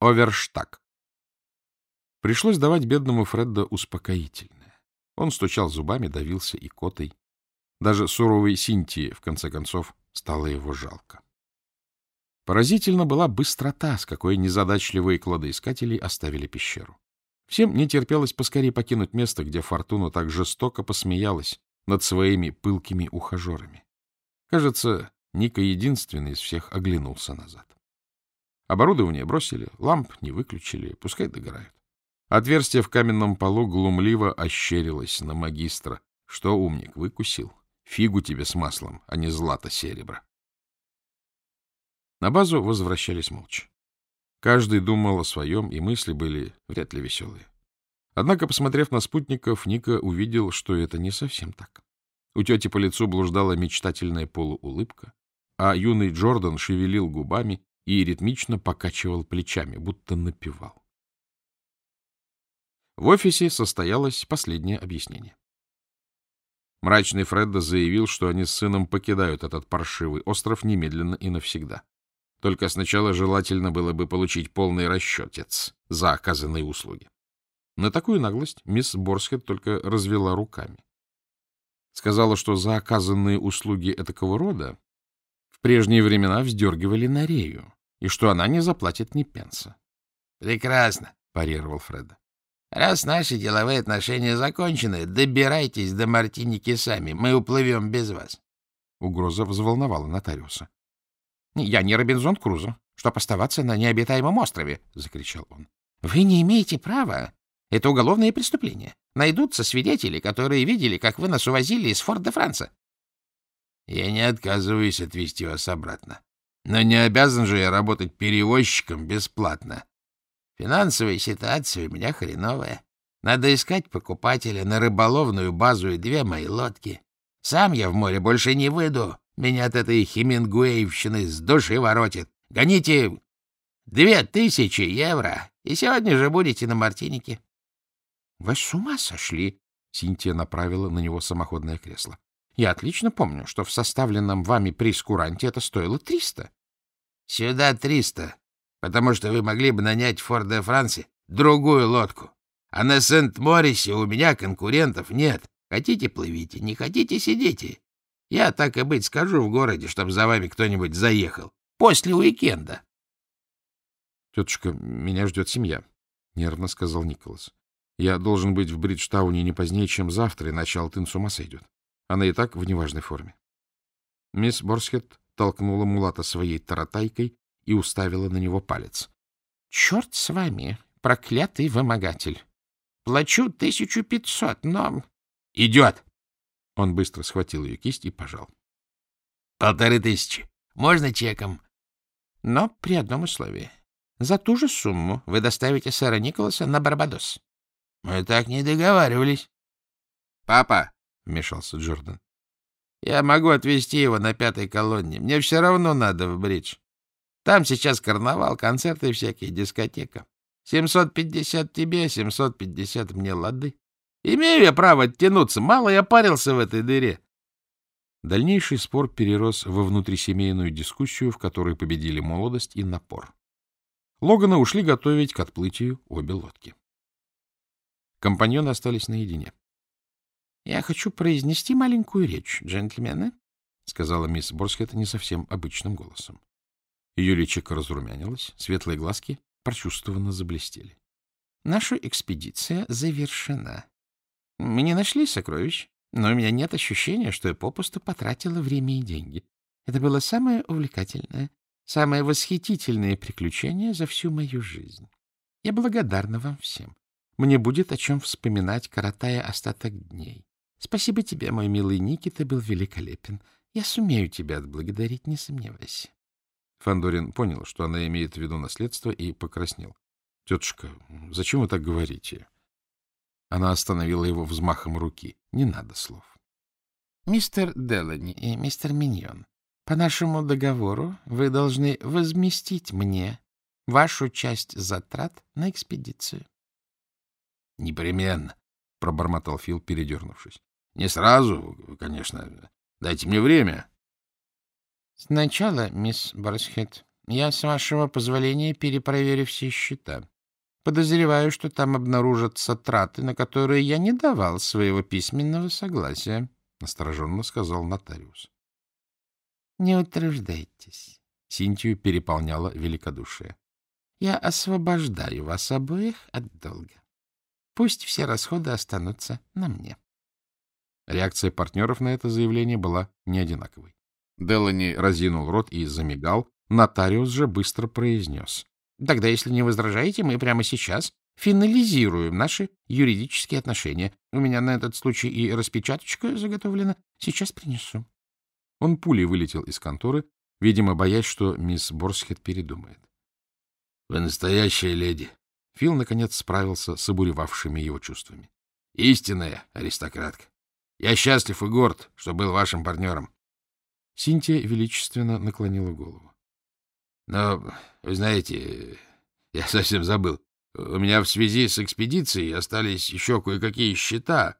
Оверштаг. Пришлось давать бедному Фредда успокоительное. Он стучал зубами, давился и котой. Даже суровой Синтии, в конце концов, стало его жалко. Поразительно была быстрота, с какой незадачливые кладоискатели оставили пещеру. Всем не терпелось поскорее покинуть место, где Фортуна так жестоко посмеялась над своими пылкими ухажерами. Кажется, Ника единственный из всех оглянулся назад. Оборудование бросили, ламп не выключили, пускай догорают. Отверстие в каменном полу глумливо ощерилось на магистра. Что, умник, выкусил? Фигу тебе с маслом, а не злато-серебро. На базу возвращались молча. Каждый думал о своем, и мысли были вряд ли веселые. Однако, посмотрев на спутников, Ника увидел, что это не совсем так. У тети по лицу блуждала мечтательная полуулыбка, а юный Джордан шевелил губами и ритмично покачивал плечами, будто напевал. В офисе состоялось последнее объяснение. Мрачный Фредда заявил, что они с сыном покидают этот паршивый остров немедленно и навсегда. Только сначала желательно было бы получить полный расчетец за оказанные услуги. На такую наглость мисс Борскет только развела руками. Сказала, что за оказанные услуги этакого рода в прежние времена вздергивали на рею, и что она не заплатит ни пенса. — Прекрасно, — парировал Фредда. — Раз наши деловые отношения закончены, добирайтесь до Мартиники сами, мы уплывем без вас. Угроза взволновала нотариуса. — Я не Робинзон Крузо, чтоб оставаться на необитаемом острове, — закричал он. — Вы не имеете права. Это уголовное преступление. Найдутся свидетели, которые видели, как вы нас увозили из Форт-де-Франца. — Я не отказываюсь отвезти вас обратно. Но не обязан же я работать перевозчиком бесплатно. Финансовая ситуация у меня хреновая. Надо искать покупателя на рыболовную базу и две мои лодки. Сам я в море больше не выйду. Меня от этой хемингуэевщины с души воротит. Гоните две тысячи евро, и сегодня же будете на Мартинике. — Вы с ума сошли? — Синтия направила на него самоходное кресло. — Я отлично помню, что в составленном вами прескуранте это стоило триста. — Сюда триста, потому что вы могли бы нанять в Форт-де-Франсе другую лодку. А на Сент-Морисе у меня конкурентов нет. Хотите — плывите, не хотите — сидите. Я, так и быть, скажу в городе, чтобы за вами кто-нибудь заехал. После уикенда. — Тетушка, меня ждет семья, — нервно сказал Николас. — Я должен быть в Бриджтауне не позднее, чем завтра, иначе Алтын с ума сойдет. Она и так в неважной форме. Мисс Борсхет толкнула Мулата своей таратайкой и уставила на него палец. — Черт с вами, проклятый вымогатель! Плачу тысячу пятьсот, но... — Идет! Он быстро схватил ее кисть и пожал. — Полторы тысячи. Можно чеком? — Но при одном условии. За ту же сумму вы доставите сэра Николаса на Барбадос. — Мы так не договаривались. — Папа, — вмешался Джордан, — я могу отвезти его на пятой колонне. Мне все равно надо в бридж. Там сейчас карнавал, концерты всякие, дискотека. Семьсот пятьдесят тебе, семьсот пятьдесят мне лады. Имею я право оттянуться, мало я парился в этой дыре. Дальнейший спор перерос во внутрисемейную дискуссию, в которой победили молодость и напор. Логана ушли готовить к отплытию обе лодки. Компаньоны остались наедине. — Я хочу произнести маленькую речь, джентльмены, — сказала мисс Борскет не совсем обычным голосом. Ее личико разрумянилось, светлые глазки прочувствованно заблестели. — Наша экспедиция завершена. Мы не нашли сокровищ, но у меня нет ощущения, что я попусту потратила время и деньги. Это было самое увлекательное, самое восхитительное приключение за всю мою жизнь. Я благодарна вам всем. Мне будет о чем вспоминать, коротая остаток дней. Спасибо тебе, мой милый Ники, ты был великолепен. Я сумею тебя отблагодарить, не сомневайся. Фандорин понял, что она имеет в виду наследство, и покраснел. — Тетушка, зачем вы так говорите? Она остановила его взмахом руки. Не надо слов. — Мистер Делани и мистер Миньон, по нашему договору вы должны возместить мне вашу часть затрат на экспедицию. — Непременно, — пробормотал Фил, передернувшись. — Не сразу, конечно. Дайте мне время. — Сначала, мисс Борсхед, Я, с вашего позволения, перепроверю все счета. Подозреваю, что там обнаружатся траты, на которые я не давал своего письменного согласия, — настороженно сказал нотариус. — Не утруждайтесь. Синтию переполняло великодушие. — Я освобождаю вас обоих от долга. Пусть все расходы останутся на мне. Реакция партнеров на это заявление была не одинаковой. Делани разинул рот и замигал, нотариус же быстро произнес. Тогда, если не возражаете, мы прямо сейчас финализируем наши юридические отношения. У меня на этот случай и распечаточка заготовлена. Сейчас принесу. Он пулей вылетел из конторы, видимо, боясь, что мисс Борсхед передумает. — Вы настоящая леди. Фил, наконец, справился с обуревавшими его чувствами. — Истинная аристократка. Я счастлив и горд, что был вашим партнером. Синтия величественно наклонила голову. Но, вы знаете, я совсем забыл. У меня в связи с экспедицией остались еще кое-какие счета.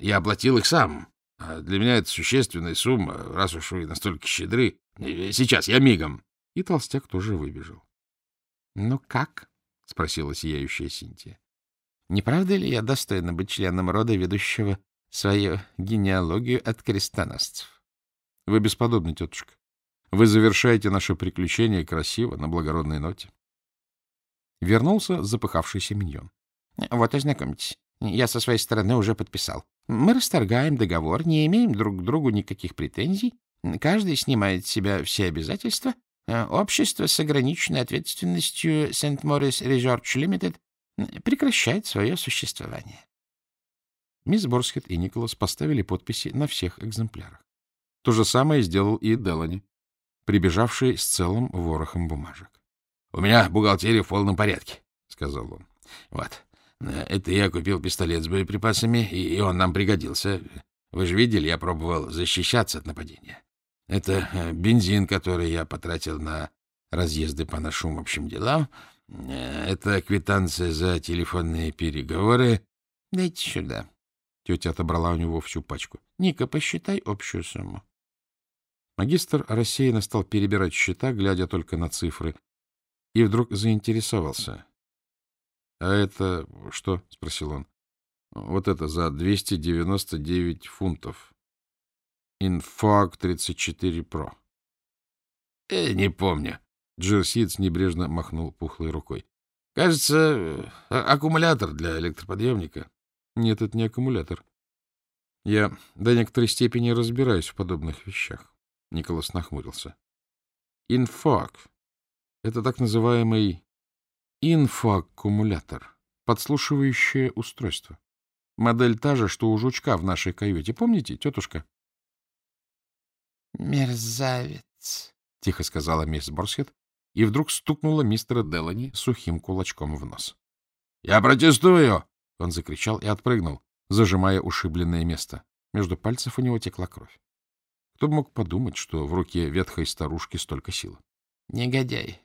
Я оплатил их сам. А для меня это существенная сумма, раз уж вы настолько щедры. Сейчас, я мигом. И толстяк тоже выбежал. — Ну как? — спросила сияющая Синтия. — Не правда ли я достойна быть членом рода, ведущего свою генеалогию от крестоносцев? — Вы бесподобны, тетушка. Вы завершаете наше приключение красиво, на благородной ноте. Вернулся запыхавшийся миньон. — Вот, ознакомьтесь. Я со своей стороны уже подписал. Мы расторгаем договор, не имеем друг к другу никаких претензий. Каждый снимает с себя все обязательства. Общество с ограниченной ответственностью. Morris Research Limited прекращает свое существование. Мисс Борсхед и Николас поставили подписи на всех экземплярах. То же самое сделал и Делани прибежавший с целым ворохом бумажек. — У меня бухгалтерия в полном порядке, — сказал он. — Вот. Это я купил пистолет с боеприпасами, и он нам пригодился. Вы же видели, я пробовал защищаться от нападения. Это э, бензин, который я потратил на разъезды по нашим общим делам. Э, это квитанция за телефонные переговоры. — Дайте сюда. Тетя отобрала у него всю пачку. — Ника, посчитай общую сумму. Магистр рассеянно стал перебирать счета, глядя только на цифры, и вдруг заинтересовался. — А это что? — спросил он. — Вот это за 299 фунтов. Инфак 34 Pro. — э, Не помню. Джерсиц небрежно махнул пухлой рукой. — Кажется, аккумулятор для электроподъемника. — Нет, это не аккумулятор. Я до некоторой степени разбираюсь в подобных вещах. Николас нахмурился. Инфак — это так называемый инфоаккумулятор, подслушивающее устройство. Модель та же, что у жучка в нашей каюте. Помните, тетушка? «Мерзавец», — тихо сказала мисс Борсхед, и вдруг стукнула мистера Делани сухим кулачком в нос. «Я протестую!» — он закричал и отпрыгнул, зажимая ушибленное место. Между пальцев у него текла кровь. Кто бы мог подумать, что в руке ветхой старушки столько силы? — Негодяй!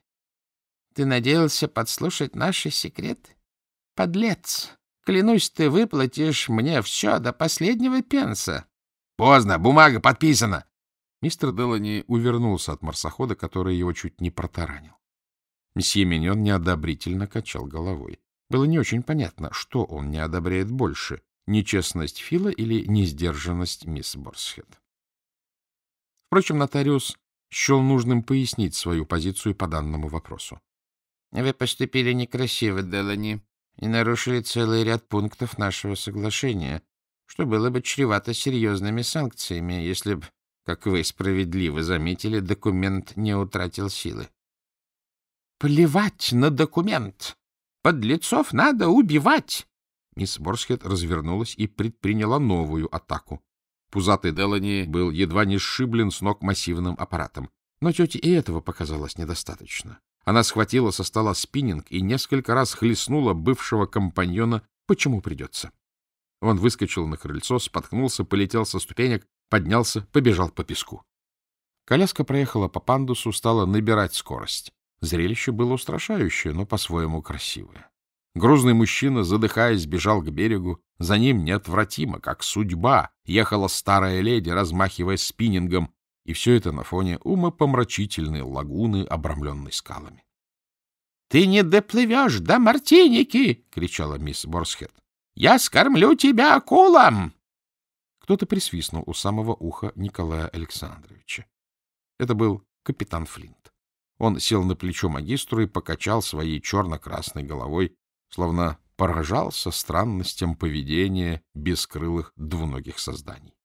Ты надеялся подслушать наши секреты? Подлец! Клянусь, ты выплатишь мне все до последнего пенса. — Поздно, бумага подписана. Мистер Делани увернулся от марсохода, который его чуть не протаранил. Месье Миньон неодобрительно качал головой. Было не очень понятно, что он не одобряет больше — нечестность Фила или несдержанность мисс Борсхед. Впрочем, нотариус счел нужным пояснить свою позицию по данному вопросу. — Вы поступили некрасиво, Делани, и нарушили целый ряд пунктов нашего соглашения, что было бы чревато серьезными санкциями, если бы, как вы справедливо заметили, документ не утратил силы. — Плевать на документ! Подлецов надо убивать! Мисс Борсхед развернулась и предприняла новую атаку. Пузатый Делани был едва не сшиблен с ног массивным аппаратом. Но тете и этого показалось недостаточно. Она схватила со стола спиннинг и несколько раз хлестнула бывшего компаньона, почему придется. Он выскочил на крыльцо, споткнулся, полетел со ступенек, поднялся, побежал по песку. Коляска проехала по пандусу, стала набирать скорость. Зрелище было устрашающее, но по-своему красивое. Грузный мужчина, задыхаясь, бежал к берегу. За ним неотвратимо, как судьба, ехала старая леди, размахивая спиннингом. И все это на фоне умопомрачительной лагуны, обрамленной скалами. — Ты не доплывешь до Мартиники! — кричала мисс Борсхед. — Я скормлю тебя акулам! Кто-то присвистнул у самого уха Николая Александровича. Это был капитан Флинт. Он сел на плечо магистру и покачал своей черно-красной головой, словно поражался странностям поведения бескрылых двуногих созданий.